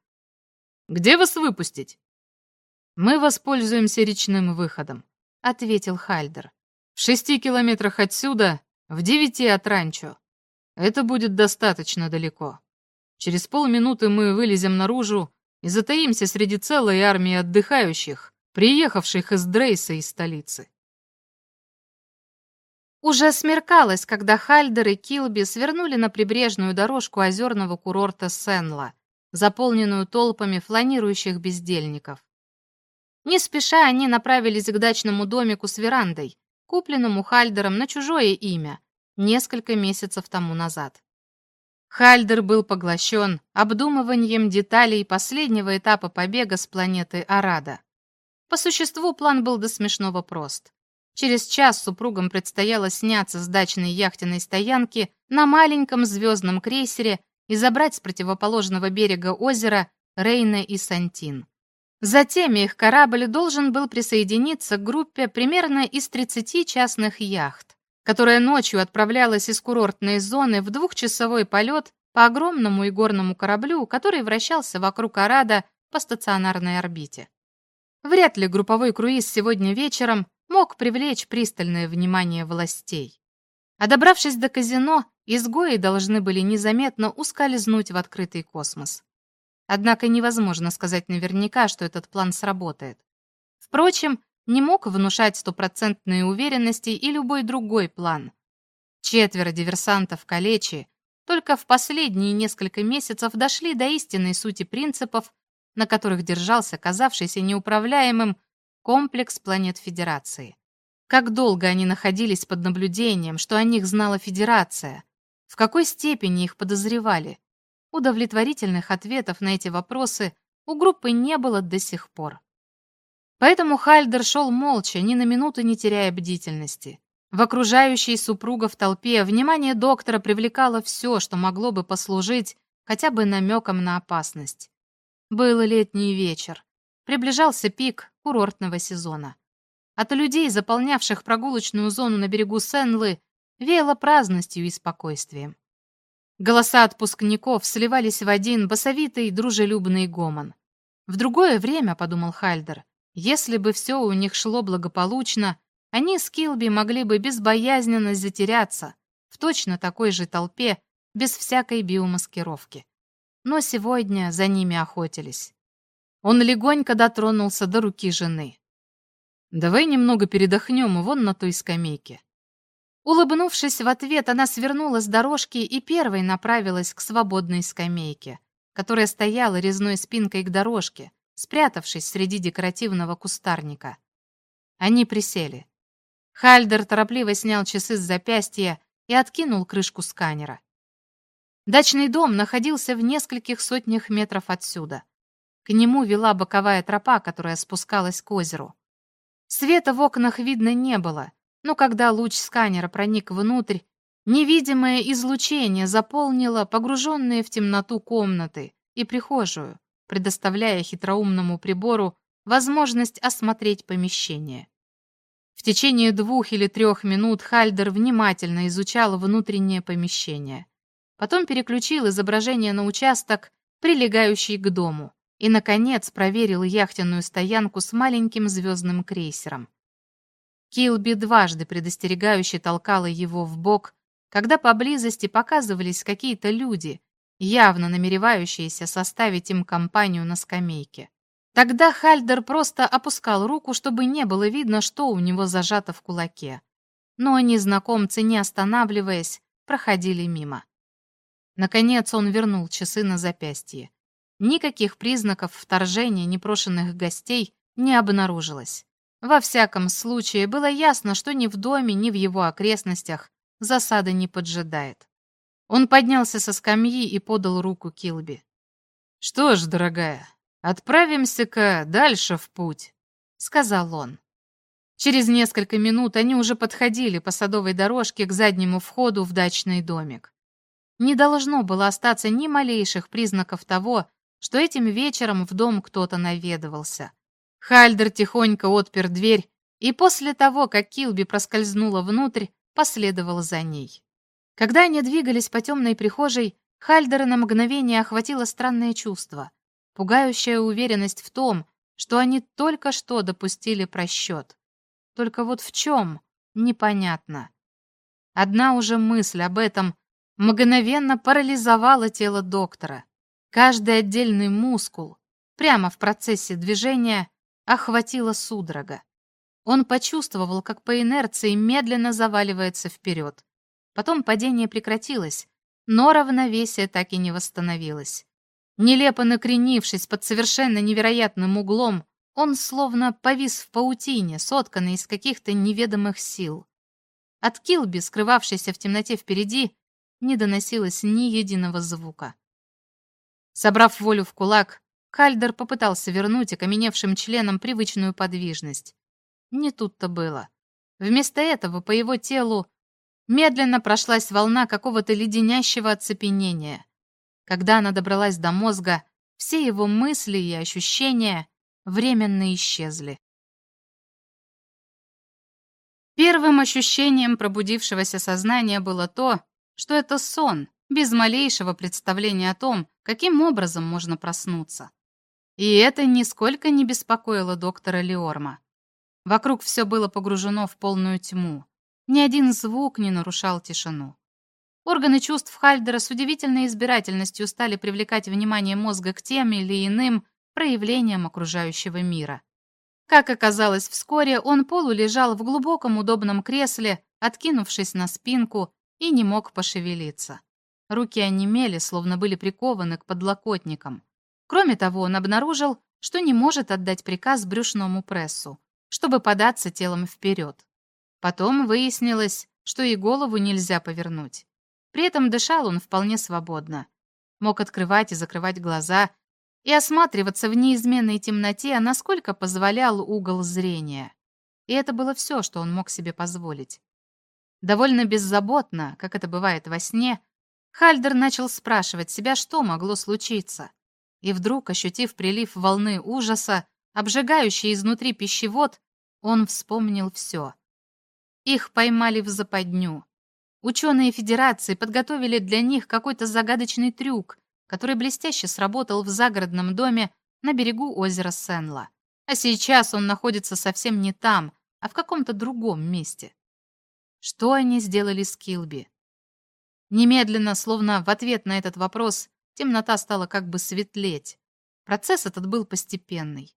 Где вас выпустить?» «Мы воспользуемся речным выходом», — ответил Хальдер. «В шести километрах отсюда, в девяти от ранчо. Это будет достаточно далеко. Через полминуты мы вылезем наружу и затаимся среди целой армии отдыхающих, приехавших из Дрейса из столицы». Уже смеркалось, когда Хальдер и Килби свернули на прибрежную дорожку озерного курорта Сенла — заполненную толпами фланирующих бездельников. Не спеша они направились к дачному домику с верандой, купленному Хальдером на чужое имя несколько месяцев тому назад. Хальдер был поглощен обдумыванием деталей последнего этапа побега с планеты Арада. По существу план был до смешного прост. Через час супругам предстояло сняться с дачной яхтенной стоянки на маленьком звездном крейсере и забрать с противоположного берега озера Рейна и Сантин. Затем их корабль должен был присоединиться к группе примерно из 30 частных яхт, которая ночью отправлялась из курортной зоны в двухчасовой полет по огромному и горному кораблю, который вращался вокруг Арада по стационарной орбите. Вряд ли групповой круиз сегодня вечером мог привлечь пристальное внимание властей. А добравшись до казино, изгои должны были незаметно ускользнуть в открытый космос. Однако невозможно сказать наверняка, что этот план сработает. Впрочем, не мог внушать стопроцентной уверенности и любой другой план. Четверо диверсантов Калечи только в последние несколько месяцев дошли до истинной сути принципов, на которых держался казавшийся неуправляемым комплекс планет Федерации. Как долго они находились под наблюдением, что о них знала Федерация? В какой степени их подозревали? Удовлетворительных ответов на эти вопросы у группы не было до сих пор. Поэтому Хальдер шел молча, ни на минуту не теряя бдительности. В окружающей супруга в толпе внимание доктора привлекало все, что могло бы послужить хотя бы намеком на опасность. Был летний вечер. Приближался пик курортного сезона. От людей, заполнявших прогулочную зону на берегу Сенлы, веяло праздностью и спокойствием. Голоса отпускников сливались в один басовитый, дружелюбный гомон. В другое время, подумал Хальдер, если бы все у них шло благополучно, они с Килби могли бы безбоязненно затеряться в точно такой же толпе, без всякой биомаскировки. Но сегодня за ними охотились. Он легонько дотронулся до руки жены. «Давай немного передохнем вон на той скамейке». Улыбнувшись в ответ, она свернула с дорожки и первой направилась к свободной скамейке, которая стояла резной спинкой к дорожке, спрятавшись среди декоративного кустарника. Они присели. Хальдер торопливо снял часы с запястья и откинул крышку сканера. Дачный дом находился в нескольких сотнях метров отсюда. К нему вела боковая тропа, которая спускалась к озеру. Света в окнах видно не было, но когда луч сканера проник внутрь, невидимое излучение заполнило погруженные в темноту комнаты и прихожую, предоставляя хитроумному прибору возможность осмотреть помещение. В течение двух или трех минут Хальдер внимательно изучал внутреннее помещение. Потом переключил изображение на участок, прилегающий к дому, и, наконец, проверил яхтенную стоянку с маленьким звездным крейсером. Килби дважды предостерегающе толкала его в бок, когда поблизости показывались какие-то люди, явно намеревающиеся составить им компанию на скамейке. Тогда Хальдер просто опускал руку, чтобы не было видно, что у него зажато в кулаке. Но незнакомцы, не останавливаясь, проходили мимо. Наконец он вернул часы на запястье. Никаких признаков вторжения непрошенных гостей не обнаружилось. Во всяком случае, было ясно, что ни в доме, ни в его окрестностях засада не поджидает. Он поднялся со скамьи и подал руку Килби. «Что ж, дорогая, отправимся-ка дальше в путь», — сказал он. Через несколько минут они уже подходили по садовой дорожке к заднему входу в дачный домик. Не должно было остаться ни малейших признаков того, что этим вечером в дом кто-то наведывался. Хальдер тихонько отпер дверь, и после того, как Килби проскользнула внутрь, последовал за ней. Когда они двигались по темной прихожей, Хальдера на мгновение охватило странное чувство, пугающая уверенность в том, что они только что допустили просчет. Только вот в чем, непонятно. Одна уже мысль об этом мгновенно парализовала тело доктора. Каждый отдельный мускул, прямо в процессе движения, охватила судорога. Он почувствовал, как по инерции медленно заваливается вперед. Потом падение прекратилось, но равновесие так и не восстановилось. Нелепо накренившись под совершенно невероятным углом, он словно повис в паутине, сотканной из каких-то неведомых сил. От Килби, скрывавшейся в темноте впереди, не доносилось ни единого звука. Собрав волю в кулак, Хальдер попытался вернуть окаменевшим членам привычную подвижность. Не тут-то было. Вместо этого по его телу медленно прошлась волна какого-то леденящего оцепенения. Когда она добралась до мозга, все его мысли и ощущения временно исчезли. Первым ощущением пробудившегося сознания было то, что это сон, без малейшего представления о том, каким образом можно проснуться. И это нисколько не беспокоило доктора Леорма. Вокруг все было погружено в полную тьму. Ни один звук не нарушал тишину. Органы чувств Хальдера с удивительной избирательностью стали привлекать внимание мозга к тем или иным проявлениям окружающего мира. Как оказалось вскоре, он полулежал в глубоком удобном кресле, откинувшись на спинку, и не мог пошевелиться. Руки онемели, словно были прикованы к подлокотникам. Кроме того, он обнаружил, что не может отдать приказ брюшному прессу, чтобы податься телом вперед. Потом выяснилось, что и голову нельзя повернуть. При этом дышал он вполне свободно. Мог открывать и закрывать глаза, и осматриваться в неизменной темноте, насколько позволял угол зрения. И это было все, что он мог себе позволить. Довольно беззаботно, как это бывает во сне, Хальдер начал спрашивать себя, что могло случиться. И вдруг, ощутив прилив волны ужаса, обжигающий изнутри пищевод, он вспомнил все. Их поймали в западню. Ученые Федерации подготовили для них какой-то загадочный трюк, который блестяще сработал в загородном доме на берегу озера Сенла. А сейчас он находится совсем не там, а в каком-то другом месте. Что они сделали с Килби? Немедленно, словно в ответ на этот вопрос, темнота стала как бы светлеть. Процесс этот был постепенный.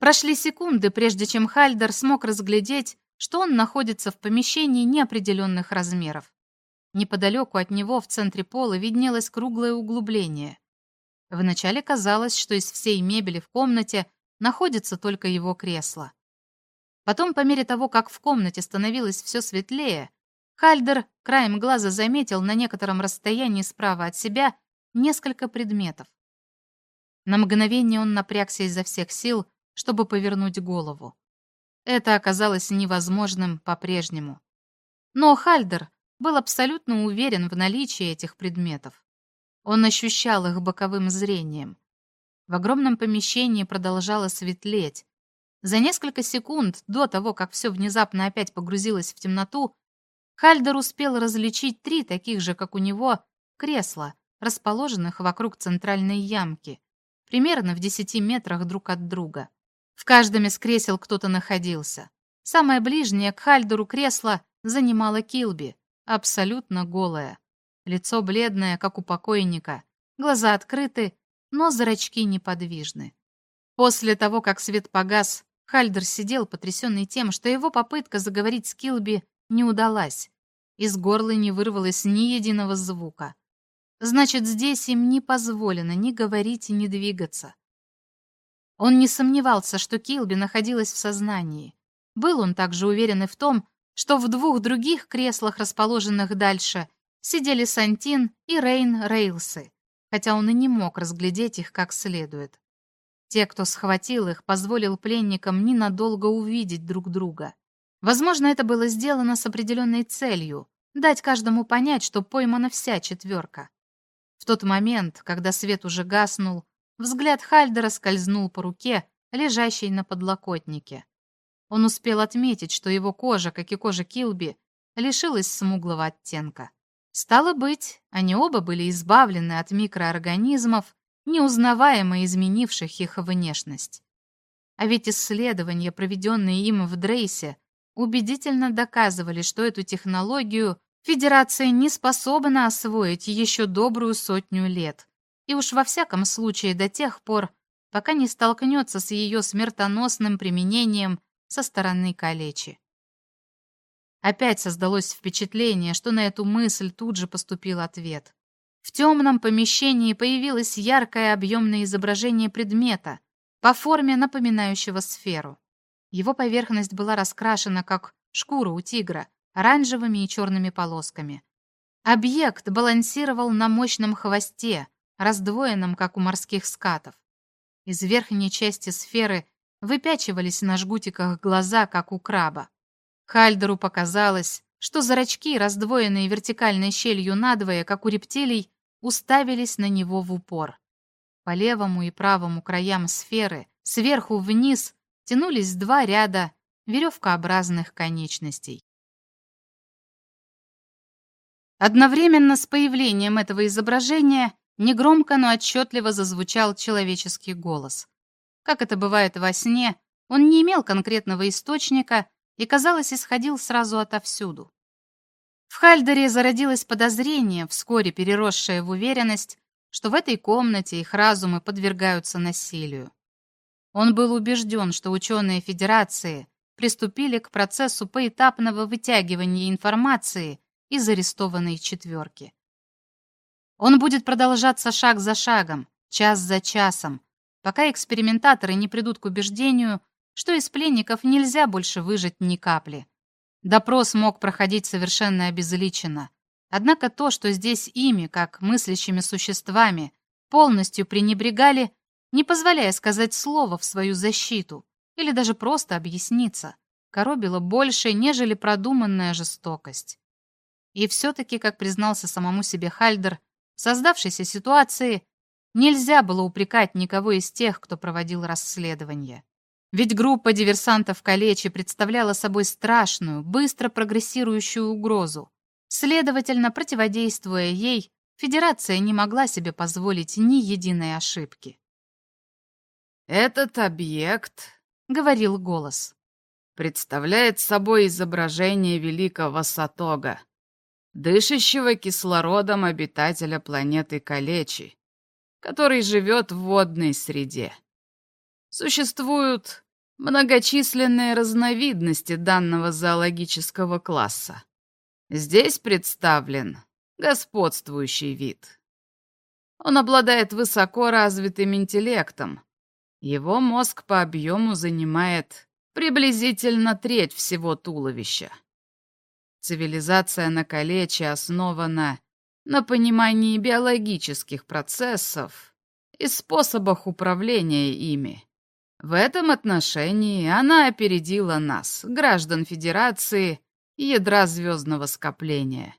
Прошли секунды, прежде чем Хальдер смог разглядеть, что он находится в помещении неопределенных размеров. Неподалеку от него в центре пола виднелось круглое углубление. Вначале казалось, что из всей мебели в комнате находится только его кресло. Потом, по мере того, как в комнате становилось все светлее, Хальдер краем глаза заметил на некотором расстоянии справа от себя несколько предметов. На мгновение он напрягся изо всех сил, чтобы повернуть голову. Это оказалось невозможным по-прежнему. Но Хальдер был абсолютно уверен в наличии этих предметов. Он ощущал их боковым зрением. В огромном помещении продолжало светлеть, за несколько секунд до того, как все внезапно опять погрузилось в темноту, Хальдер успел различить три таких же, как у него, кресла, расположенных вокруг центральной ямки, примерно в десяти метрах друг от друга. В каждом из кресел кто-то находился. Самое ближнее к Хальдеру кресло занимала Килби, абсолютно голая. Лицо бледное, как у покойника, глаза открыты, но зрачки неподвижны. После того, как свет погас, Хальдер сидел, потрясенный тем, что его попытка заговорить с Килби не удалась. Из горла не вырвалось ни единого звука. Значит, здесь им не позволено ни говорить, ни двигаться. Он не сомневался, что Килби находилась в сознании. Был он также уверен и в том, что в двух других креслах, расположенных дальше, сидели Сантин и Рейн Рейлсы, хотя он и не мог разглядеть их как следует. Те, кто схватил их, позволил пленникам ненадолго увидеть друг друга. Возможно, это было сделано с определенной целью — дать каждому понять, что поймана вся четверка. В тот момент, когда свет уже гаснул, взгляд Хальдера скользнул по руке, лежащей на подлокотнике. Он успел отметить, что его кожа, как и кожа Килби, лишилась смуглого оттенка. Стало быть, они оба были избавлены от микроорганизмов, неузнаваемо изменивших их внешность. А ведь исследования, проведенные им в Дрейсе, убедительно доказывали, что эту технологию Федерация не способна освоить еще добрую сотню лет, и уж во всяком случае до тех пор, пока не столкнется с ее смертоносным применением со стороны калечи. Опять создалось впечатление, что на эту мысль тут же поступил ответ. В темном помещении появилось яркое объемное изображение предмета, по форме напоминающего сферу. Его поверхность была раскрашена, как шкура у тигра, оранжевыми и черными полосками. Объект балансировал на мощном хвосте, раздвоенном, как у морских скатов. Из верхней части сферы выпячивались на жгутиках глаза, как у краба. Хальдеру показалось, что зрачки, раздвоенные вертикальной щелью надвое, как у рептилий, уставились на него в упор. По левому и правому краям сферы, сверху вниз, тянулись два ряда веревкообразных конечностей. Одновременно с появлением этого изображения негромко, но отчетливо зазвучал человеческий голос. Как это бывает во сне, он не имел конкретного источника и, казалось, исходил сразу отовсюду. В Хальдере зародилось подозрение, вскоре переросшее в уверенность, что в этой комнате их разумы подвергаются насилию. Он был убежден, что ученые Федерации приступили к процессу поэтапного вытягивания информации из арестованной четверки. Он будет продолжаться шаг за шагом, час за часом, пока экспериментаторы не придут к убеждению, что из пленников нельзя больше выжать ни капли. Допрос мог проходить совершенно обезличенно. Однако то, что здесь ими, как мыслящими существами, полностью пренебрегали, не позволяя сказать слово в свою защиту или даже просто объясниться, коробило больше, нежели продуманная жестокость. И все-таки, как признался самому себе Хальдер, в создавшейся ситуации нельзя было упрекать никого из тех, кто проводил расследование. Ведь группа диверсантов Калечи представляла собой страшную, быстро прогрессирующую угрозу. Следовательно, противодействуя ей, Федерация не могла себе позволить ни единой ошибки. «Этот объект», — говорил голос, — «представляет собой изображение великого Сатога, дышащего кислородом обитателя планеты Калечи, который живет в водной среде. Существуют многочисленные разновидности данного зоологического класса. Здесь представлен господствующий вид. Он обладает высоко развитым интеллектом. Его мозг по объему занимает приблизительно треть всего туловища. Цивилизация на Калече основана на понимании биологических процессов и способах управления ими. В этом отношении она опередила нас, граждан Федерации, ядра звездного скопления.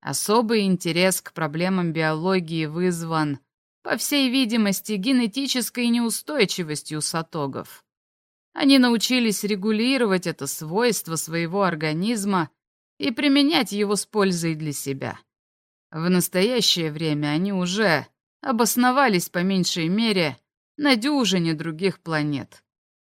Особый интерес к проблемам биологии вызван, по всей видимости, генетической неустойчивостью сатогов. Они научились регулировать это свойство своего организма и применять его с пользой для себя. В настоящее время они уже обосновались по меньшей мере на дюжине других планет,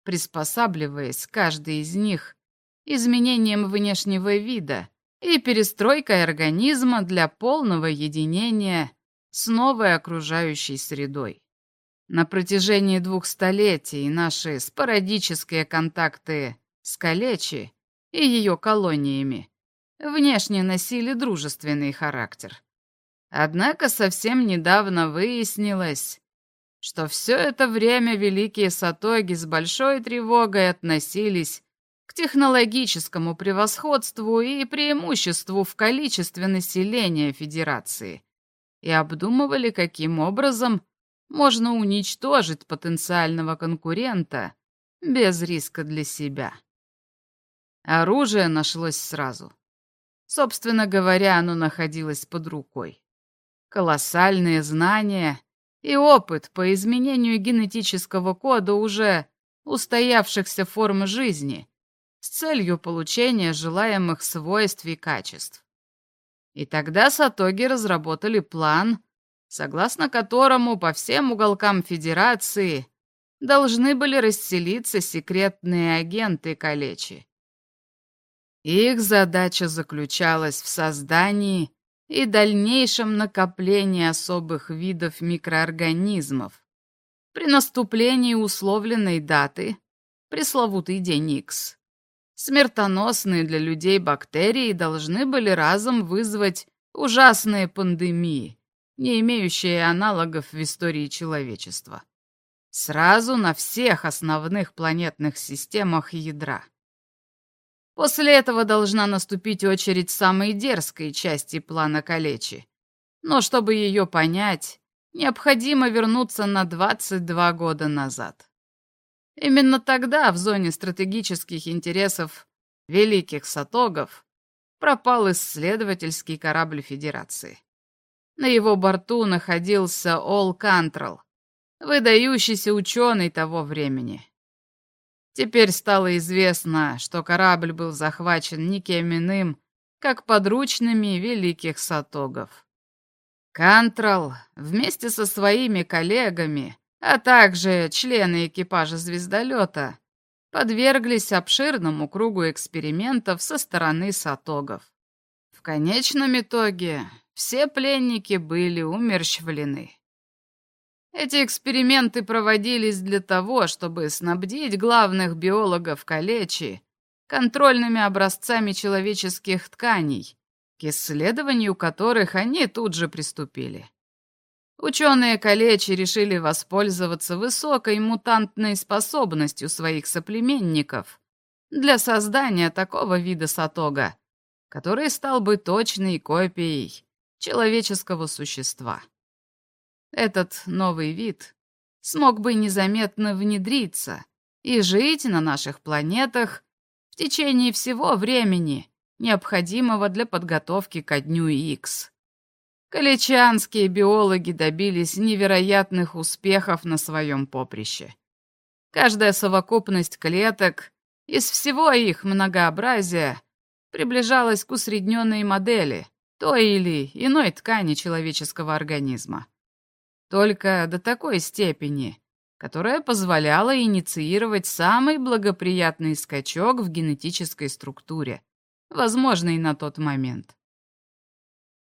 приспосабливаясь каждый из них изменением внешнего вида и перестройкой организма для полного единения с новой окружающей средой. На протяжении двух столетий наши спорадические контакты с Калечи и ее колониями внешне носили дружественный характер. Однако совсем недавно выяснилось, что все это время великие сатоги с большой тревогой относились технологическому превосходству и преимуществу в количестве населения Федерации и обдумывали, каким образом можно уничтожить потенциального конкурента без риска для себя. Оружие нашлось сразу. Собственно говоря, оно находилось под рукой. Колоссальные знания и опыт по изменению генетического кода уже устоявшихся форм жизни с целью получения желаемых свойств и качеств. И тогда Сатоги разработали план, согласно которому по всем уголкам Федерации должны были расселиться секретные агенты Калечи. Их задача заключалась в создании и дальнейшем накоплении особых видов микроорганизмов. При наступлении условленной даты, пресловутый день Икс, Смертоносные для людей бактерии должны были разом вызвать ужасные пандемии, не имеющие аналогов в истории человечества. Сразу на всех основных планетных системах ядра. После этого должна наступить очередь самой дерзкой части плана Калечи. Но чтобы ее понять, необходимо вернуться на 22 года назад. Именно тогда в зоне стратегических интересов великих сатогов пропал исследовательский корабль Федерации. На его борту находился Ол Кантрелл, выдающийся ученый того времени. Теперь стало известно, что корабль был захвачен никем иным, как подручными великих сатогов. Кантрелл вместе со своими коллегами а также члены экипажа звездолета, подверглись обширному кругу экспериментов со стороны сатогов. В конечном итоге все пленники были умерщвлены. Эти эксперименты проводились для того, чтобы снабдить главных биологов Калечи контрольными образцами человеческих тканей, к исследованию которых они тут же приступили. Ученые Калечи решили воспользоваться высокой мутантной способностью своих соплеменников для создания такого вида сатога, который стал бы точной копией человеческого существа. Этот новый вид смог бы незаметно внедриться и жить на наших планетах в течение всего времени, необходимого для подготовки ко дню Икс. Каличанские биологи добились невероятных успехов на своем поприще. Каждая совокупность клеток из всего их многообразия приближалась к усредненной модели той или иной ткани человеческого организма. Только до такой степени, которая позволяла инициировать самый благоприятный скачок в генетической структуре, возможный на тот момент.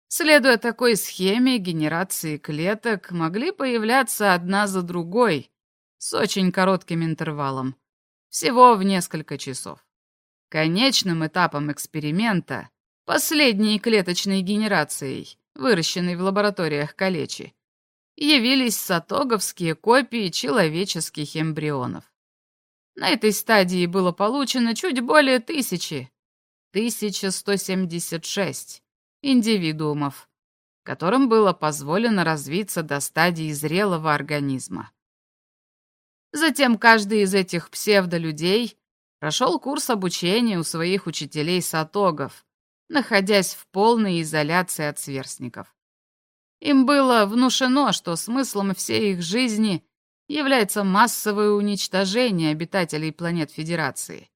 Следуя такой схеме генерации клеток, могли появляться одна за другой, с очень коротким интервалом, всего в несколько часов. Конечным этапом эксперимента, последней клеточной генерацией, выращенной в лабораториях Калечи, явились сатоговские копии человеческих эмбрионов. На этой стадии было получено чуть более тысячи, 1176 индивидуумов, которым было позволено развиться до стадии зрелого организма. Затем каждый из этих псевдолюдей прошел курс обучения у своих учителей-сатогов, находясь в полной изоляции от сверстников. Им было внушено, что смыслом всей их жизни является массовое уничтожение обитателей планет Федерации.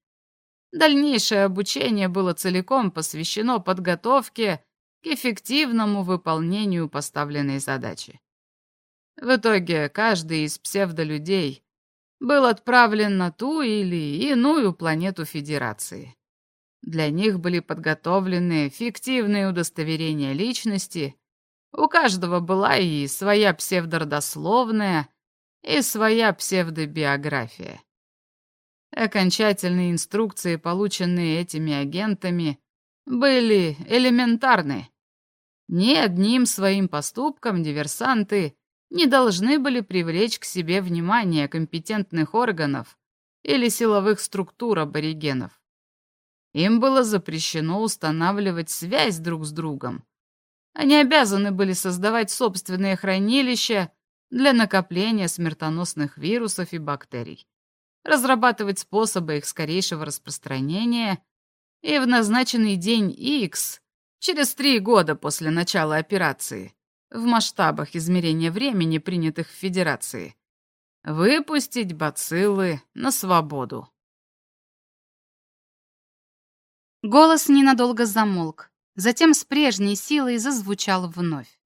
Дальнейшее обучение было целиком посвящено подготовке к эффективному выполнению поставленной задачи. В итоге каждый из псевдолюдей был отправлен на ту или иную планету Федерации. Для них были подготовлены фиктивные удостоверения личности, у каждого была и своя псевдородословная, и своя псевдобиография. Окончательные инструкции, полученные этими агентами, были элементарны ни одним своим поступком диверсанты не должны были привлечь к себе внимание компетентных органов или силовых структур аборигенов. Им было запрещено устанавливать связь друг с другом. Они обязаны были создавать собственные хранилища для накопления смертоносных вирусов и бактерий, разрабатывать способы их скорейшего распространения и в назначенный день X через три года после начала операции, в масштабах измерения времени, принятых в Федерации, выпустить бациллы на свободу. Голос ненадолго замолк, затем с прежней силой зазвучал вновь.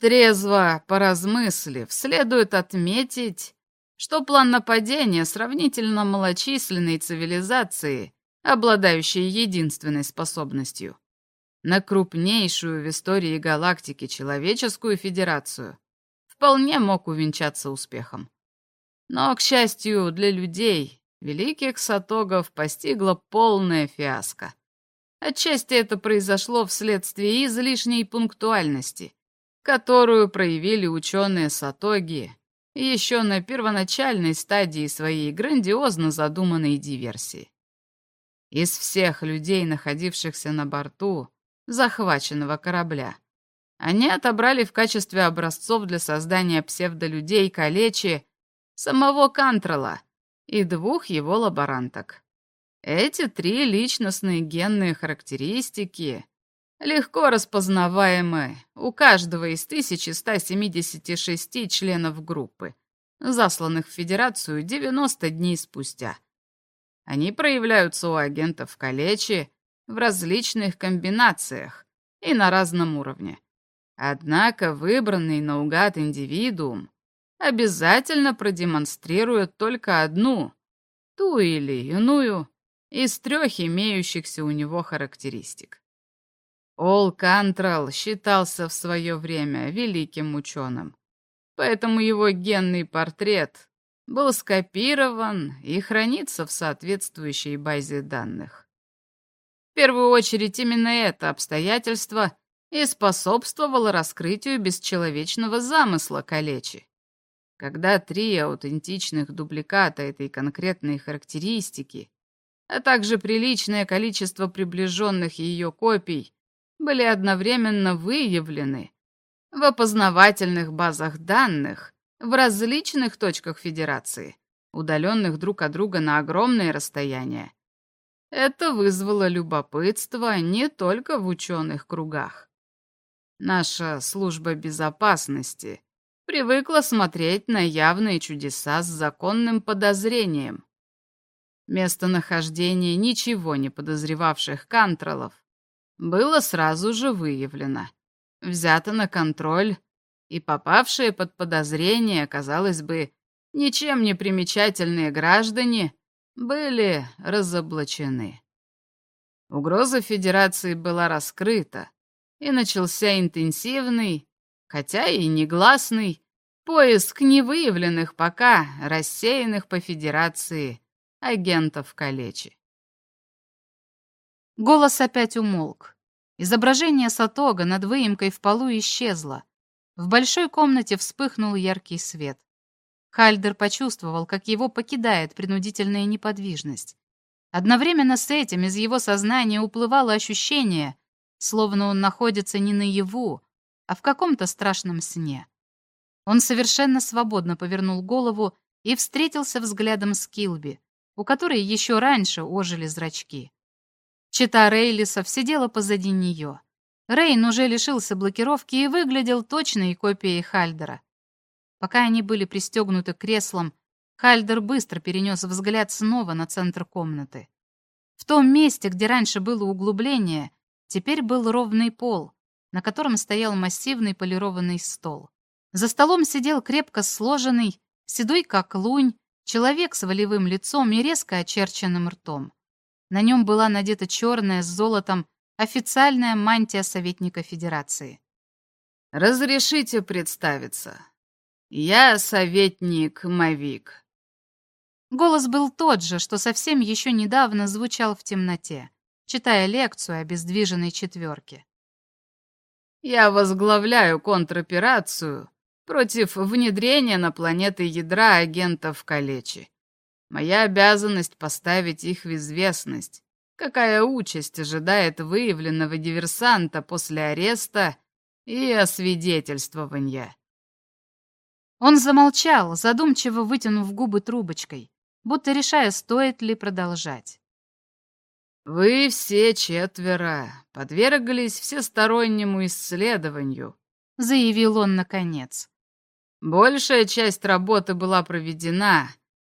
Трезво поразмыслив, следует отметить, что план нападения сравнительно малочисленной цивилизации, обладающей единственной способностью на крупнейшую в истории галактики человеческую федерацию, вполне мог увенчаться успехом. Но, к счастью для людей, великих сатогов постигла полная фиаско. Отчасти это произошло вследствие излишней пунктуальности, которую проявили ученые сатоги еще на первоначальной стадии своей грандиозно задуманной диверсии. Из всех людей, находившихся на борту, захваченного корабля. Они отобрали в качестве образцов для создания псевдолюдей калечи самого Кантрела и двух его лаборанток. Эти три личностные генные характеристики легко распознаваемы у каждого из 1176 членов группы, засланных в Федерацию 90 дней спустя. Они проявляются у агентов Калечи в различных комбинациях и на разном уровне. Однако выбранный наугад индивидуум обязательно продемонстрирует только одну, ту или иную, из трех имеющихся у него характеристик. Ол Кантрал считался в свое время великим ученым, поэтому его генный портрет был скопирован и хранится в соответствующей базе данных первую очередь именно это обстоятельство и способствовало раскрытию бесчеловечного замысла Калечи. Когда три аутентичных дубликата этой конкретной характеристики, а также приличное количество приближенных ее копий были одновременно выявлены, в опознавательных базах данных в различных точках Федерации, удаленных друг от друга на огромные расстояния. Это вызвало любопытство не только в ученых кругах. Наша служба безопасности привыкла смотреть на явные чудеса с законным подозрением. Местонахождение ничего не подозревавших кантролов было сразу же выявлено, взято на контроль, и попавшие под подозрение, казалось бы, ничем не примечательные граждане были разоблачены. Угроза Федерации была раскрыта, и начался интенсивный, хотя и негласный, поиск невыявленных пока рассеянных по Федерации агентов калечи. Голос опять умолк. Изображение Сатога над выемкой в полу исчезло. В большой комнате вспыхнул яркий свет. Хальдер почувствовал, как его покидает принудительная неподвижность. Одновременно с этим из его сознания уплывало ощущение, словно он находится не наяву, а в каком-то страшном сне. Он совершенно свободно повернул голову и встретился взглядом с Килби, у которой еще раньше ожили зрачки. Чита Рейлисов сидела позади нее. Рейн уже лишился блокировки и выглядел точной копией Хальдера. Пока они были пристегнуты к креслам, Хальдер быстро перенес взгляд снова на центр комнаты. В том месте, где раньше было углубление, теперь был ровный пол, на котором стоял массивный полированный стол. За столом сидел крепко сложенный, седой как лунь, человек с волевым лицом и резко очерченным ртом. На нем была надета черная с золотом официальная мантия советника Федерации. «Разрешите представиться. Я советник Мавик». Голос был тот же, что совсем еще недавно звучал в темноте, читая лекцию о бездвиженной четверке. «Я возглавляю контроперацию против внедрения на планеты ядра агентов Калечи. Моя обязанность поставить их в известность, какая участь ожидает выявленного диверсанта после ареста и освидетельствования. Он замолчал, задумчиво вытянув губы трубочкой, будто решая, стоит ли продолжать. «Вы все четверо подверглись всестороннему исследованию», — заявил он наконец. «Большая часть работы была проведена,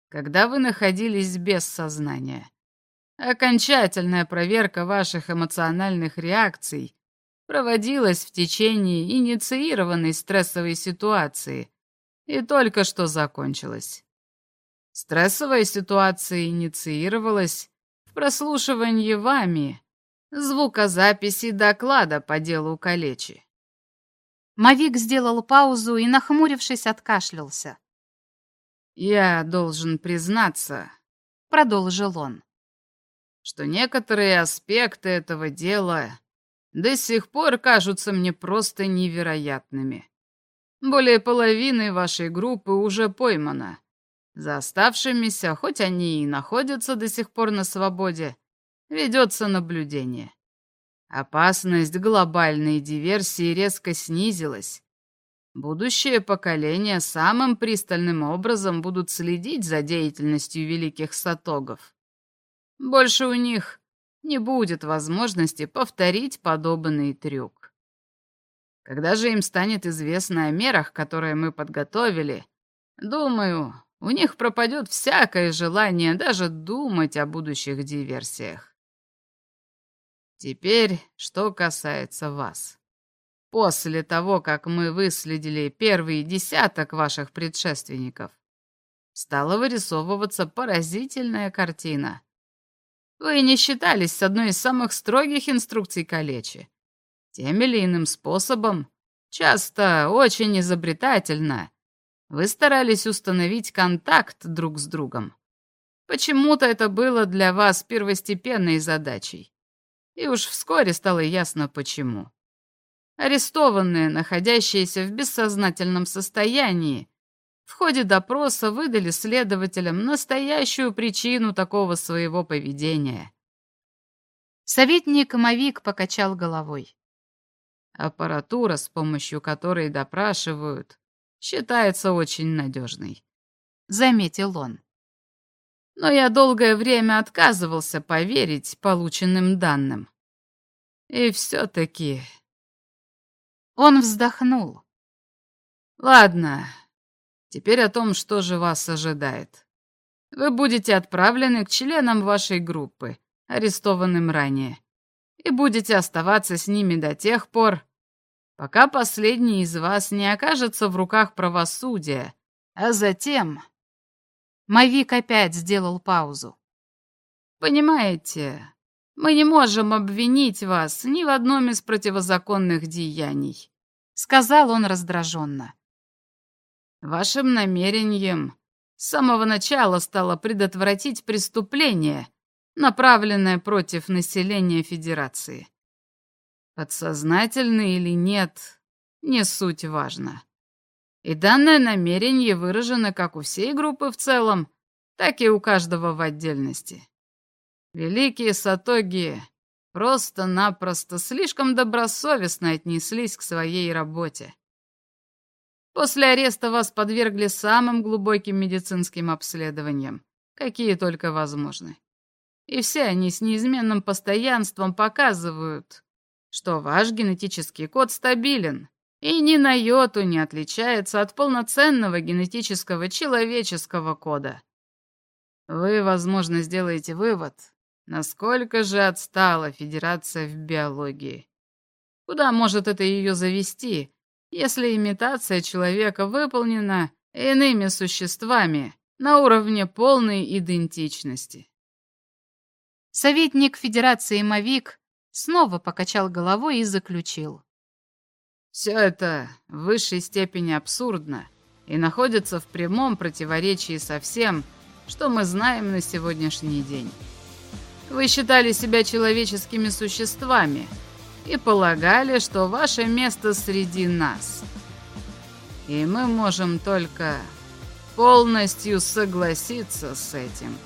когда вы находились без сознания. Окончательная проверка ваших эмоциональных реакций проводилась в течение инициированной стрессовой ситуации и только что закончилась. Стрессовая ситуация инициировалась в прослушивании вами звукозаписи доклада по делу Калечи. Мавик сделал паузу и, нахмурившись, откашлялся. «Я должен признаться», — продолжил он, «что некоторые аспекты этого дела до сих пор кажутся мне просто невероятными. Более половины вашей группы уже поймано. За оставшимися, хоть они и находятся до сих пор на свободе, ведется наблюдение. Опасность глобальной диверсии резко снизилась, Будущее поколение самым пристальным образом будут следить за деятельностью великих сатогов. Больше у них не будет возможности повторить подобный трюк. Когда же им станет известно о мерах, которые мы подготовили, думаю, у них пропадет всякое желание даже думать о будущих диверсиях. Теперь, что касается вас. После того, как мы выследили первый десяток ваших предшественников, стала вырисовываться поразительная картина. Вы не считались с одной из самых строгих инструкций Калечи. Тем или иным способом, часто очень изобретательно, вы старались установить контакт друг с другом. Почему-то это было для вас первостепенной задачей. И уж вскоре стало ясно, почему. Арестованные, находящиеся в бессознательном состоянии, в ходе допроса выдали следователям настоящую причину такого своего поведения. Советник Мавик покачал головой. Аппаратура, с помощью которой допрашивают, считается очень надежной. Заметил он. Но я долгое время отказывался поверить полученным данным. И все-таки... Он вздохнул. Ладно, теперь о том, что же вас ожидает. Вы будете отправлены к членам вашей группы, арестованным ранее, и будете оставаться с ними до тех пор, пока последний из вас не окажется в руках правосудия, а затем... Мавик опять сделал паузу. Понимаете, мы не можем обвинить вас ни в одном из противозаконных деяний, сказал он раздраженно. Вашим намерением с самого начала стало предотвратить преступление, направленное против населения Федерации. Подсознательно или нет, не суть важно. И данное намерение выражено как у всей группы в целом, так и у каждого в отдельности. Великие сатоги просто-напросто слишком добросовестно отнеслись к своей работе. После ареста вас подвергли самым глубоким медицинским обследованиям, какие только возможны. И все они с неизменным постоянством показывают, что ваш генетический код стабилен и ни на йоту не отличается от полноценного генетического человеческого кода. Вы, возможно, сделаете вывод, насколько же отстала Федерация в биологии. Куда может это ее завести, если имитация человека выполнена иными существами на уровне полной идентичности. Советник Федерации Мавик снова покачал головой и заключил. Все это в высшей степени абсурдно и находится в прямом противоречии со всем, что мы знаем на сегодняшний день. Вы считали себя человеческими существами – и полагали, что ваше место среди нас. И мы можем только полностью согласиться с этим.